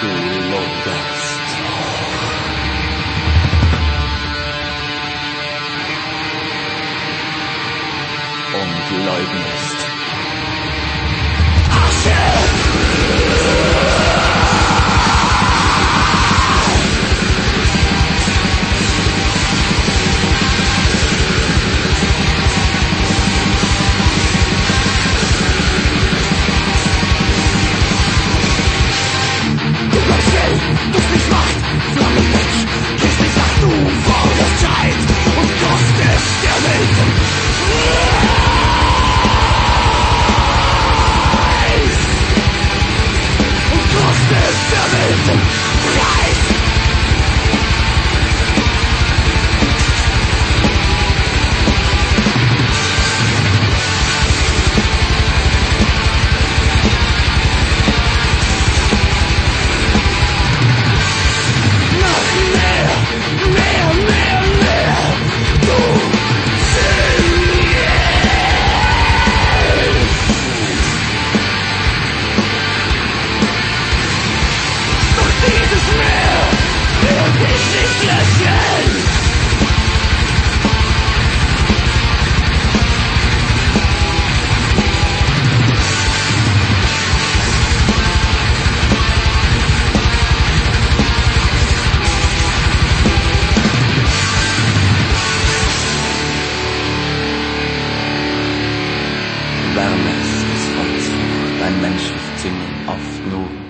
Du lockast. Und leugnest. Ein menschlich Zingen oft nur